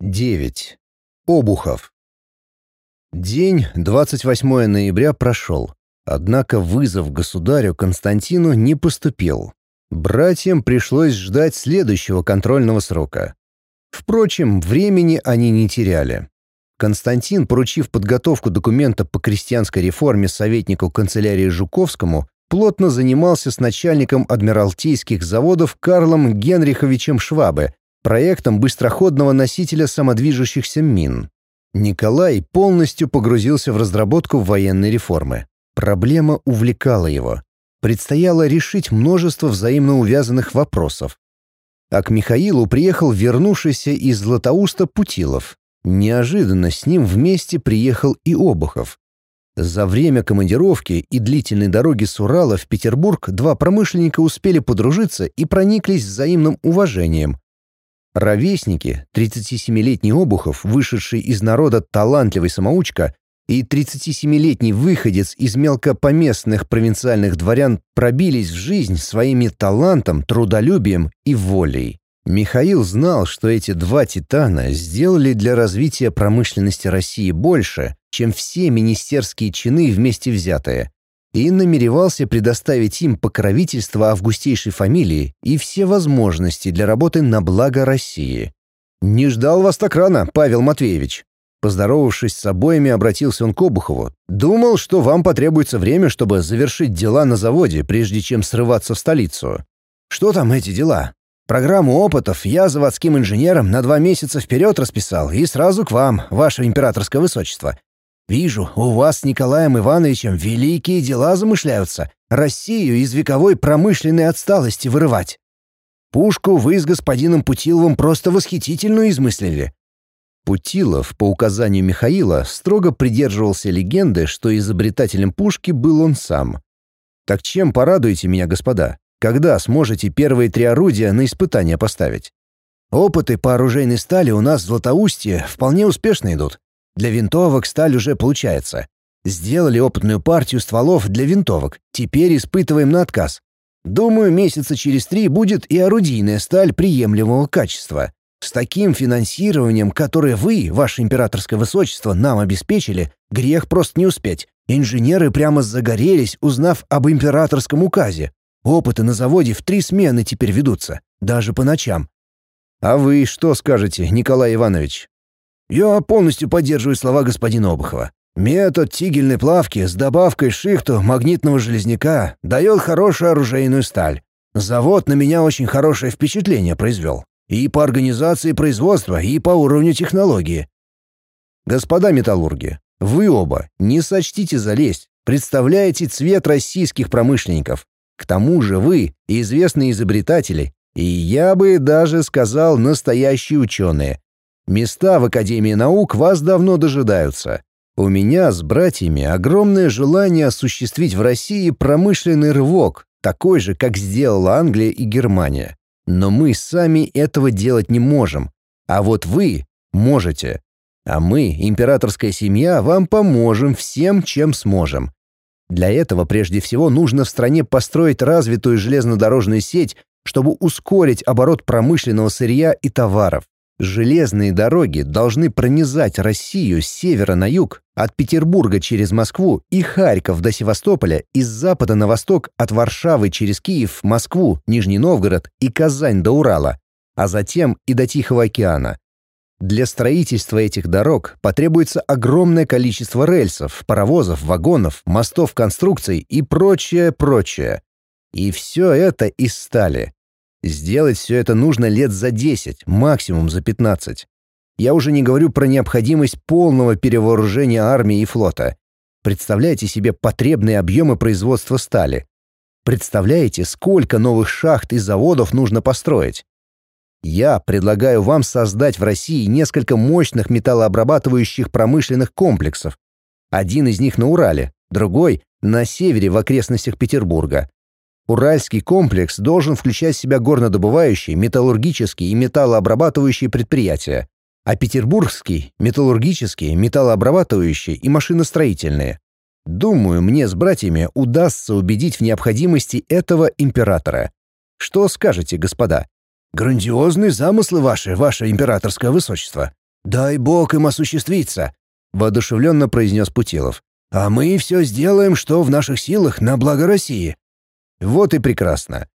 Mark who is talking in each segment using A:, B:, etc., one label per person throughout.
A: 9. Обухов. День 28 ноября прошел, однако вызов государю Константину не поступил. Братьям пришлось ждать следующего контрольного срока. Впрочем, времени они не теряли. Константин, поручив подготовку документа по крестьянской реформе советнику канцелярии Жуковскому, плотно занимался с начальником адмиралтейских заводов Карлом Генриховичем Швабе проектом быстроходного носителя самодвижущихся мин. Николай полностью погрузился в разработку военной реформы. Проблема увлекала его. Предстояло решить множество взаимно увязанных вопросов. А к Михаилу приехал вернувшийся из Златоуста Путилов. Неожиданно с ним вместе приехал и Обухов. За время командировки и длительной дороги с Урала в Петербург два промышленника успели подружиться и прониклись взаимным уважением, Ровесники, 37-летний Обухов, вышедший из народа талантливый самоучка, и 37-летний выходец из мелкопоместных провинциальных дворян пробились в жизнь своими талантом, трудолюбием и волей. Михаил знал, что эти два титана сделали для развития промышленности России больше, чем все министерские чины вместе взятые, и намеревался предоставить им покровительство августейшей фамилии и все возможности для работы на благо России. «Не ждал вас так рано, Павел Матвеевич». Поздоровавшись с обоими, обратился он к Обухову. «Думал, что вам потребуется время, чтобы завершить дела на заводе, прежде чем срываться в столицу. Что там эти дела? Программу опытов я заводским инженером на два месяца вперед расписал и сразу к вам, ваше императорское высочество. Вижу, у вас с Николаем Ивановичем великие дела замышляются. Россию из вековой промышленной отсталости вырывать. Пушку вы с господином Путиловым просто восхитительно измыслили. Путилов, по указанию Михаила, строго придерживался легенды, что изобретателем пушки был он сам. «Так чем порадуете меня, господа? Когда сможете первые три орудия на испытание поставить?» «Опыты по оружейной стали у нас в Златоустье вполне успешно идут. Для винтовок сталь уже получается. Сделали опытную партию стволов для винтовок. Теперь испытываем на отказ. Думаю, месяца через три будет и орудийная сталь приемлемого качества. С таким финансированием, которое вы, ваше императорское высочество, нам обеспечили, грех просто не успеть. Инженеры прямо загорелись, узнав об императорском указе. Опыты на заводе в три смены теперь ведутся, даже по ночам. А вы что скажете, Николай Иванович? Я полностью поддерживаю слова господина Обухова. Метод тигельной плавки с добавкой шихту магнитного железняка дает хорошую оружейную сталь. Завод на меня очень хорошее впечатление произвел. И по организации производства, и по уровню технологии. Господа металлурги, вы оба не сочтите залезть, представляете цвет российских промышленников. К тому же вы известные изобретатели, и я бы даже сказал настоящие ученые, Места в Академии наук вас давно дожидаются. У меня с братьями огромное желание осуществить в России промышленный рывок, такой же, как сделала Англия и Германия. Но мы сами этого делать не можем. А вот вы можете. А мы, императорская семья, вам поможем всем, чем сможем. Для этого прежде всего нужно в стране построить развитую железнодорожную сеть, чтобы ускорить оборот промышленного сырья и товаров. Железные дороги должны пронизать Россию с севера на юг, от Петербурга через Москву и Харьков до Севастополя и с запада на восток от Варшавы через Киев, Москву, Нижний Новгород и Казань до Урала, а затем и до Тихого океана. Для строительства этих дорог потребуется огромное количество рельсов, паровозов, вагонов, мостов конструкций и прочее, прочее. И все это из стали. Сделать все это нужно лет за 10, максимум за 15. Я уже не говорю про необходимость полного перевооружения армии и флота. Представляете себе потребные объемы производства стали. Представляете, сколько новых шахт и заводов нужно построить? Я предлагаю вам создать в России несколько мощных металлообрабатывающих промышленных комплексов. Один из них на Урале, другой — на севере в окрестностях Петербурга. Уральский комплекс должен включать в себя горнодобывающие, металлургические и металлообрабатывающие предприятия, а петербургский — металлургические, металлообрабатывающие и машиностроительные. Думаю, мне с братьями удастся убедить в необходимости этого императора. Что скажете, господа? Грандиозные замыслы ваши, ваше императорское высочество. «Дай бог им осуществиться», — воодушевленно произнес Путилов. «А мы все сделаем, что в наших силах на благо России». Вот и прекрасно.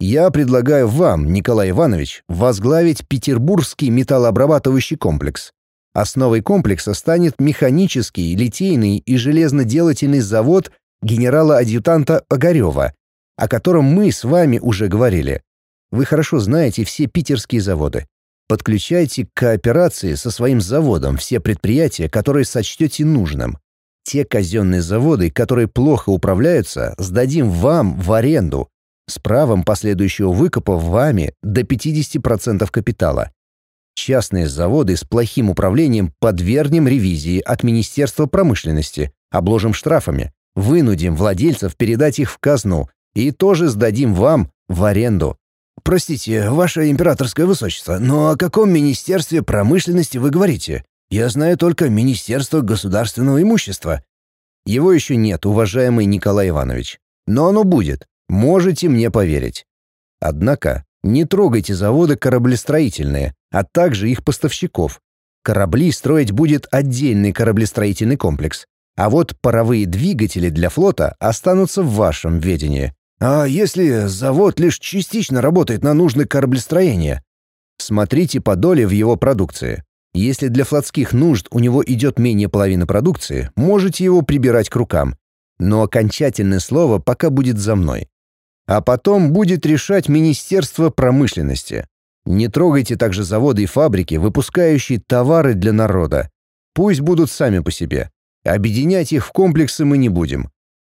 A: Я предлагаю вам, Николай Иванович, возглавить Петербургский металлообрабатывающий комплекс. Основой комплекса станет механический, литейный и железноделательный завод генерала-адъютанта Огарева, о котором мы с вами уже говорили. Вы хорошо знаете все питерские заводы. Подключайте к кооперации со своим заводом все предприятия, которые сочтете нужным. Те казенные заводы, которые плохо управляются, сдадим вам в аренду, с правом последующего выкупа вами до 50% капитала. Частные заводы с плохим управлением подвергнем ревизии от Министерства промышленности, обложим штрафами, вынудим владельцев передать их в казну и тоже сдадим вам в аренду. Простите, ваше императорское высочество, но о каком Министерстве промышленности вы говорите? Я знаю только Министерство государственного имущества. Его еще нет, уважаемый Николай Иванович. Но оно будет. Можете мне поверить. Однако не трогайте заводы кораблестроительные, а также их поставщиков. Корабли строить будет отдельный кораблестроительный комплекс, а вот паровые двигатели для флота останутся в вашем ведении. А если завод лишь частично работает на нужды кораблестроения? Смотрите по доле в его продукции. Если для флотских нужд у него идет менее половины продукции, можете его прибирать к рукам. Но окончательное слово пока будет за мной. А потом будет решать Министерство промышленности. Не трогайте также заводы и фабрики, выпускающие товары для народа. Пусть будут сами по себе. Объединять их в комплексы мы не будем.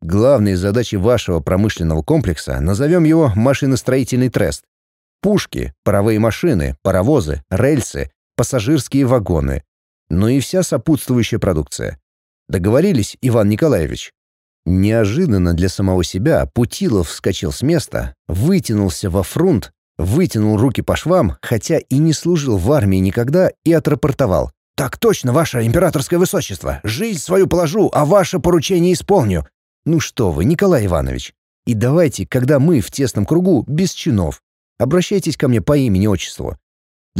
A: Главные задачи вашего промышленного комплекса назовем его машиностроительный трест. Пушки, паровые машины, паровозы, рельсы, пассажирские вагоны. Ну и вся сопутствующая продукция. Договорились, Иван Николаевич? Неожиданно для самого себя Путилов вскочил с места, вытянулся во фрунт, вытянул руки по швам, хотя и не служил в армии никогда, и отрапортовал. «Так точно, ваше императорское высочество! Жизнь свою положу, а ваше поручение исполню!» «Ну что вы, Николай Иванович, и давайте, когда мы в тесном кругу, без чинов, обращайтесь ко мне по имени-отчеству.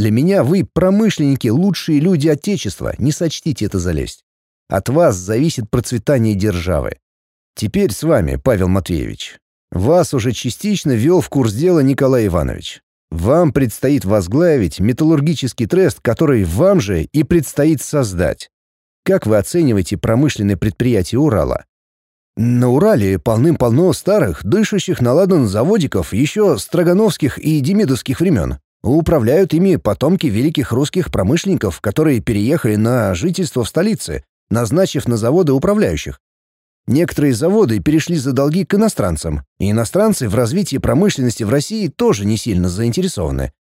A: Для меня вы промышленники, лучшие люди Отечества, не сочтите это залезть. От вас зависит процветание державы. Теперь с вами, Павел Матвеевич. Вас уже частично ввел в курс дела Николай Иванович. Вам предстоит возглавить металлургический трест, который вам же и предстоит создать. Как вы оцениваете промышленные предприятия Урала? На Урале полным-полно старых, дышащих на ладан заводиков еще строгановских и демидовских времен. Управляют ими потомки великих русских промышленников, которые переехали на жительство в столице, назначив на заводы управляющих. Некоторые заводы перешли за долги к иностранцам, и иностранцы в развитии промышленности в России тоже не сильно заинтересованы.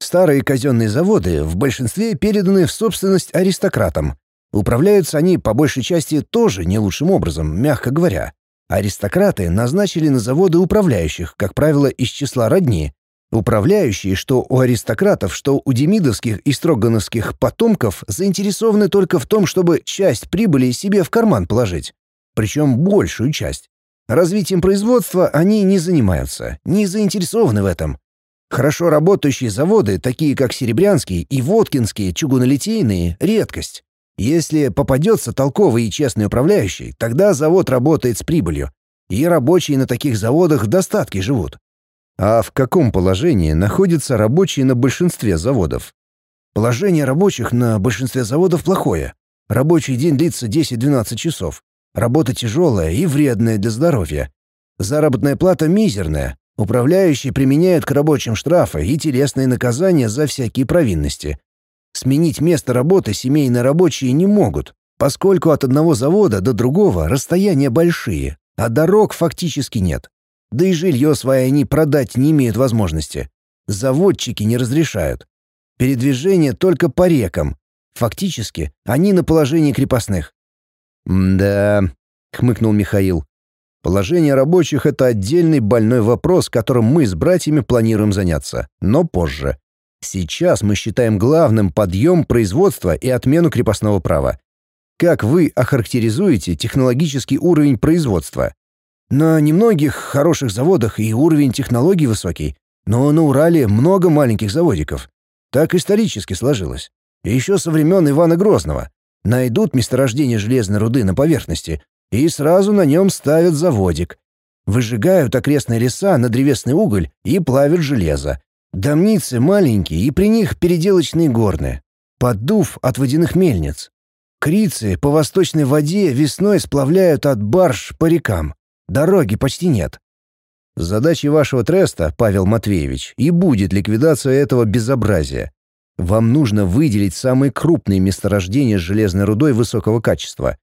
A: Старые казенные заводы в большинстве переданы в собственность аристократам. Управляются они по большей части тоже не лучшим образом, мягко говоря. Аристократы назначили на заводы управляющих, как правило, из числа родни. Управляющие, что у аристократов, что у демидовских и строгановских потомков, заинтересованы только в том, чтобы часть прибыли себе в карман положить причем большую часть. Развитием производства они не занимаются, не заинтересованы в этом. Хорошо работающие заводы, такие как Серебрянский и Воткинские чугунолитейные, — редкость. Если попадется толковый и честный управляющий, тогда завод работает с прибылью, и рабочие на таких заводах в достатке живут. А в каком положении находятся рабочие на большинстве заводов? Положение рабочих на большинстве заводов плохое. Рабочий день длится 10-12 часов. Работа тяжелая и вредная для здоровья. Заработная плата мизерная. Управляющие применяют к рабочим штрафы и телесные наказания за всякие провинности. Сменить место работы семейные рабочие не могут, поскольку от одного завода до другого расстояния большие, а дорог фактически нет. Да и жилье свое они продать не имеют возможности. Заводчики не разрешают. Передвижение только по рекам. Фактически они на положении крепостных. «Да», — хмыкнул Михаил. «Положение рабочих — это отдельный больной вопрос, которым мы с братьями планируем заняться, но позже. Сейчас мы считаем главным подъем производства и отмену крепостного права. Как вы охарактеризуете технологический уровень производства? На немногих хороших заводах и уровень технологий высокий, но на Урале много маленьких заводиков. Так исторически сложилось. Еще со времен Ивана Грозного. Найдут месторождение железной руды на поверхности и сразу на нем ставят заводик. Выжигают окрестные леса на древесный уголь и плавят железо. Домницы маленькие и при них переделочные горны. Поддув от водяных мельниц. Крицы по восточной воде весной сплавляют от барж по рекам. Дороги почти нет. Задачей вашего треста, Павел Матвеевич, и будет ликвидация этого безобразия. Вам нужно выделить самые крупные месторождения с железной рудой высокого качества.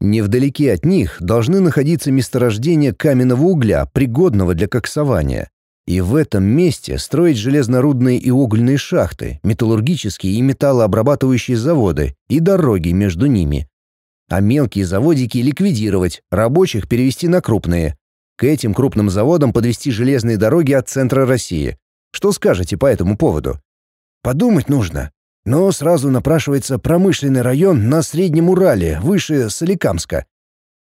A: Невдалеке от них должны находиться месторождения каменного угля, пригодного для коксования. И в этом месте строить железнорудные и угольные шахты, металлургические и металлообрабатывающие заводы и дороги между ними. А мелкие заводики ликвидировать, рабочих перевести на крупные. К этим крупным заводам подвести железные дороги от центра России. Что скажете по этому поводу? Подумать нужно. Но сразу напрашивается промышленный район на Среднем Урале, выше Соликамска.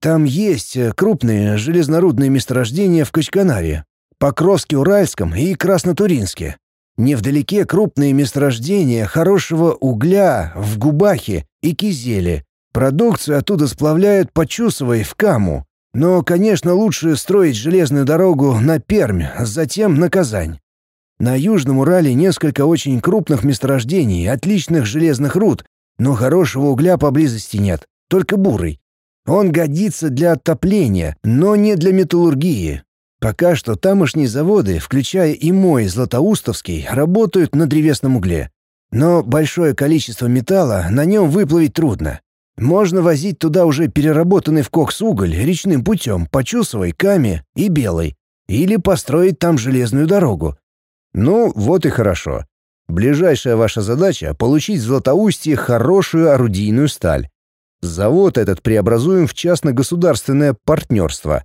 A: Там есть крупные железнорудные месторождения в Качканаре, Покровске-Уральском и Краснотуринске. Невдалеке крупные месторождения хорошего угля в Губахе и Кизеле. Продукцию оттуда сплавляют по Чусовой в Каму. Но, конечно, лучше строить железную дорогу на Пермь, затем на Казань. На Южном Урале несколько очень крупных месторождений, отличных железных руд, но хорошего угля поблизости нет, только бурый. Он годится для отопления, но не для металлургии, Пока что тамошние заводы, включая и мой Златоустовский, работают на древесном угле. Но большое количество металла на нем выплавить трудно. Можно возить туда уже переработанный в кокс уголь речным путем по Чусовой, Каме и Белой. Или построить там железную дорогу. Ну, вот и хорошо. Ближайшая ваша задача — получить в Златоустье хорошую орудийную сталь. Завод этот преобразуем в частно-государственное партнерство.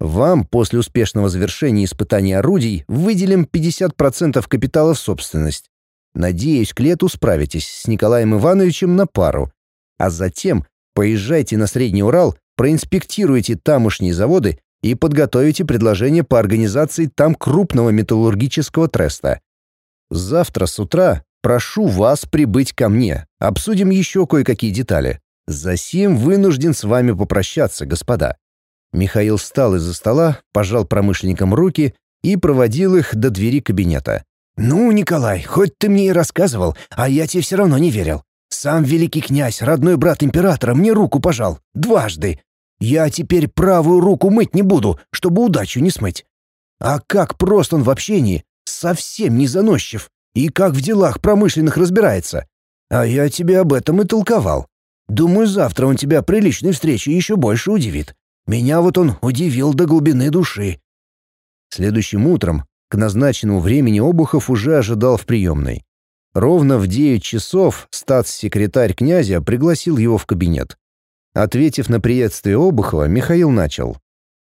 A: Вам после успешного завершения испытаний орудий выделим 50% капитала в собственность. Надеюсь, к лету справитесь с Николаем Ивановичем на пару. А затем поезжайте на Средний Урал, проинспектируйте тамошние заводы и подготовите предложение по организации там крупного металлургического треста. Завтра с утра прошу вас прибыть ко мне. Обсудим еще кое-какие детали. Засим вынужден с вами попрощаться, господа. Михаил встал из-за стола, пожал промышленникам руки и проводил их до двери кабинета. «Ну, Николай, хоть ты мне и рассказывал, а я тебе все равно не верил. Сам великий князь, родной брат императора, мне руку пожал. Дважды. Я теперь правую руку мыть не буду, чтобы удачу не смыть. А как прост он в общении, совсем не заносчив, и как в делах промышленных разбирается. А я тебе об этом и толковал. Думаю, завтра он тебя при личной встрече еще больше удивит. Меня вот он удивил до глубины души. Следующим утром, к назначенному времени Обухов уже ожидал в приемной. Ровно в 9 часов статс-секретарь князя пригласил его в кабинет. Ответив на приветствие Обухова, Михаил начал.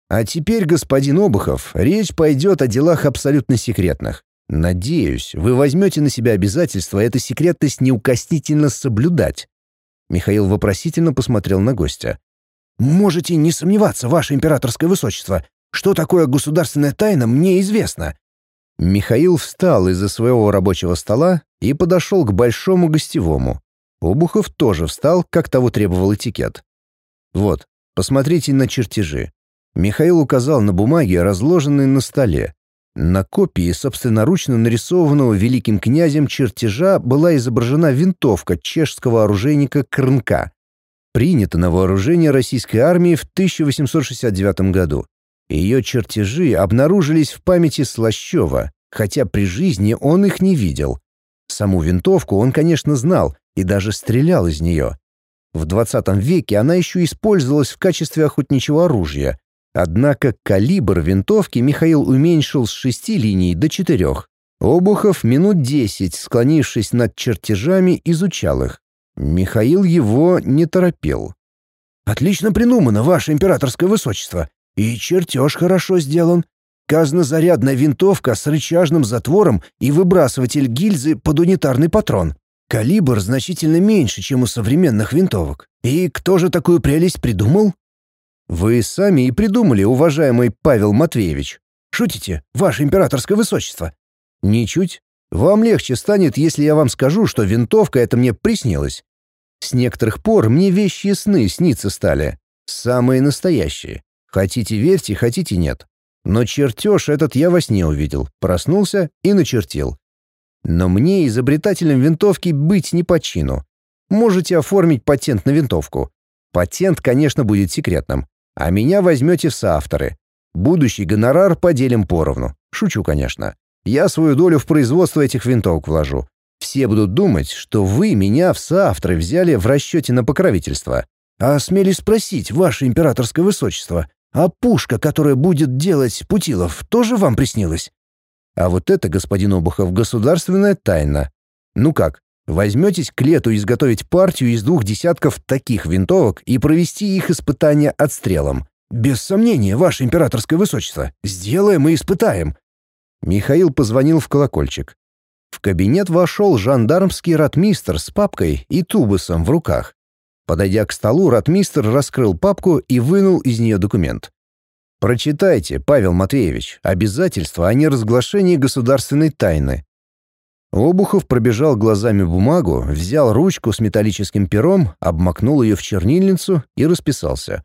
A: «А теперь, господин Обухов, речь пойдет о делах абсолютно секретных. Надеюсь, вы возьмете на себя обязательство эту секретность неукоснительно соблюдать». Михаил вопросительно посмотрел на гостя. «Можете не сомневаться, ваше императорское высочество. Что такое государственная тайна, мне известно». Михаил встал из-за своего рабочего стола и подошел к большому гостевому. Обухов тоже встал, как того требовал этикет. «Вот, посмотрите на чертежи». Михаил указал на бумаги, разложенные на столе. На копии собственноручно нарисованного великим князем чертежа была изображена винтовка чешского оружейника Крнка, принята на вооружение российской армии в 1869 году. Ее чертежи обнаружились в памяти Слащева, хотя при жизни он их не видел. Саму винтовку он, конечно, знал и даже стрелял из нее. В 20 веке она еще использовалась в качестве охотничьего оружия, однако калибр винтовки Михаил уменьшил с шести линий до четырех. Обухов минут десять, склонившись над чертежами, изучал их. Михаил его не торопил. «Отлично придумано, ваше императорское высочество. И чертеж хорошо сделан. Казнозарядная винтовка с рычажным затвором и выбрасыватель гильзы под унитарный патрон. Калибр значительно меньше, чем у современных винтовок. И кто же такую прелесть придумал?» «Вы сами и придумали, уважаемый Павел Матвеевич. Шутите, ваше императорское высочество?» «Ничуть. Вам легче станет, если я вам скажу, что винтовка это мне приснилась. С некоторых пор мне вещи сны сниться стали. Самые настоящие. Хотите верьте, хотите нет. Но чертеж этот я во сне увидел, проснулся и начертил. Но мне, изобретателем винтовки, быть не по чину. Можете оформить патент на винтовку. Патент, конечно, будет секретным. А меня возьмете в соавторы. Будущий гонорар поделим поровну. Шучу, конечно. Я свою долю в производство этих винтовок вложу. Все будут думать, что вы меня в соавторы взяли в расчете на покровительство. А смелись спросить, ваше императорское высочество, а пушка, которая будет делать Путилов, тоже вам приснилась? А вот это, господин Обухов, государственная тайна. Ну как, возьметесь к лету изготовить партию из двух десятков таких винтовок и провести их испытания отстрелом? Без сомнения, ваше императорское высочество. Сделаем и испытаем. Михаил позвонил в колокольчик. В кабинет вошел жандармский ратмистр с папкой и тубусом в руках. Подойдя к столу, ратмистр раскрыл папку и вынул из нее документ. Прочитайте, Павел Матвеевич, обязательство о неразглашении государственной тайны. Обухов пробежал глазами бумагу, взял ручку с металлическим пером, обмакнул ее в чернильницу и расписался.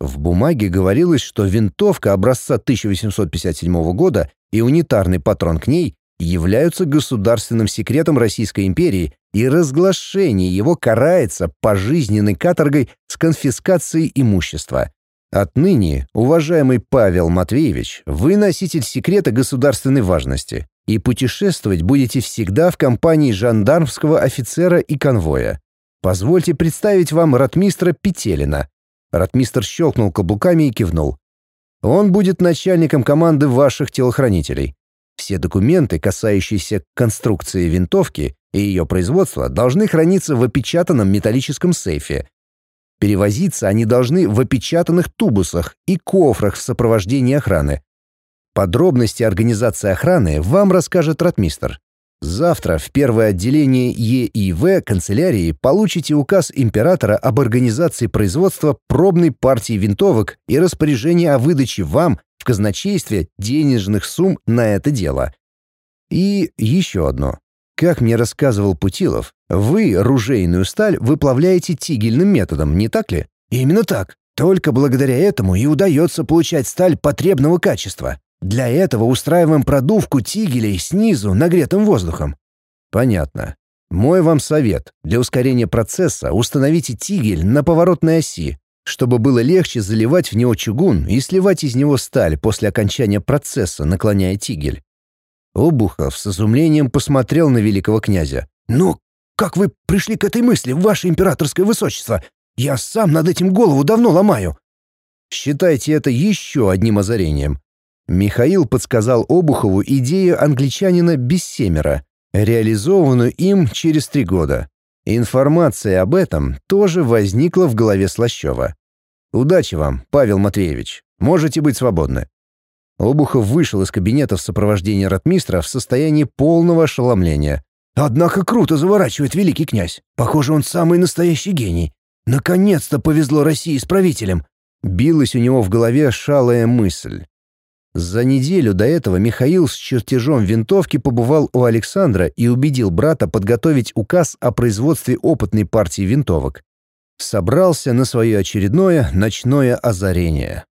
A: В бумаге говорилось, что винтовка образца 1857 года и унитарный патрон к ней являются государственным секретом Российской империи, и разглашение его карается пожизненной каторгой с конфискацией имущества. Отныне, уважаемый Павел Матвеевич, вы носитель секрета государственной важности, и путешествовать будете всегда в компании жандармского офицера и конвоя. Позвольте представить вам ратмистра Петелина. Ратмистр щелкнул каблуками и кивнул. Он будет начальником команды ваших телохранителей. Все документы, касающиеся конструкции винтовки и ее производства, должны храниться в опечатанном металлическом сейфе, Перевозиться они должны в опечатанных тубусах и кофрах в сопровождении охраны. Подробности организации охраны вам расскажет ротмистр. Завтра в первое отделение ЕИВ канцелярии получите указ императора об организации производства пробной партии винтовок и распоряжение о выдаче вам в казначействе денежных сумм на это дело. И еще одно. Как мне рассказывал Путилов, вы ружейную сталь выплавляете тигельным методом, не так ли? Именно так. Только благодаря этому и удается получать сталь потребного качества. Для этого устраиваем продувку тигелей снизу нагретым воздухом. Понятно. Мой вам совет. Для ускорения процесса установите тигель на поворотной оси, чтобы было легче заливать в него чугун и сливать из него сталь после окончания процесса, наклоняя тигель. Обухов с изумлением посмотрел на великого князя. «Но как вы пришли к этой мысли, ваше императорское высочество? Я сам над этим голову давно ломаю». «Считайте это еще одним озарением». Михаил подсказал Обухову идею англичанина Бессемера, реализованную им через три года. Информация об этом тоже возникла в голове Слащева. «Удачи вам, Павел Матвеевич. Можете быть свободны». Обухов вышел из кабинета в сопровождении ратмистра в состоянии полного ошеломления. «Однако круто заворачивает великий князь. Похоже, он самый настоящий гений. Наконец-то повезло России с правителем!» Билась у него в голове шалая мысль. За неделю до этого Михаил с чертежом винтовки побывал у Александра и убедил брата подготовить указ о производстве опытной партии винтовок. Собрался на свое очередное ночное озарение.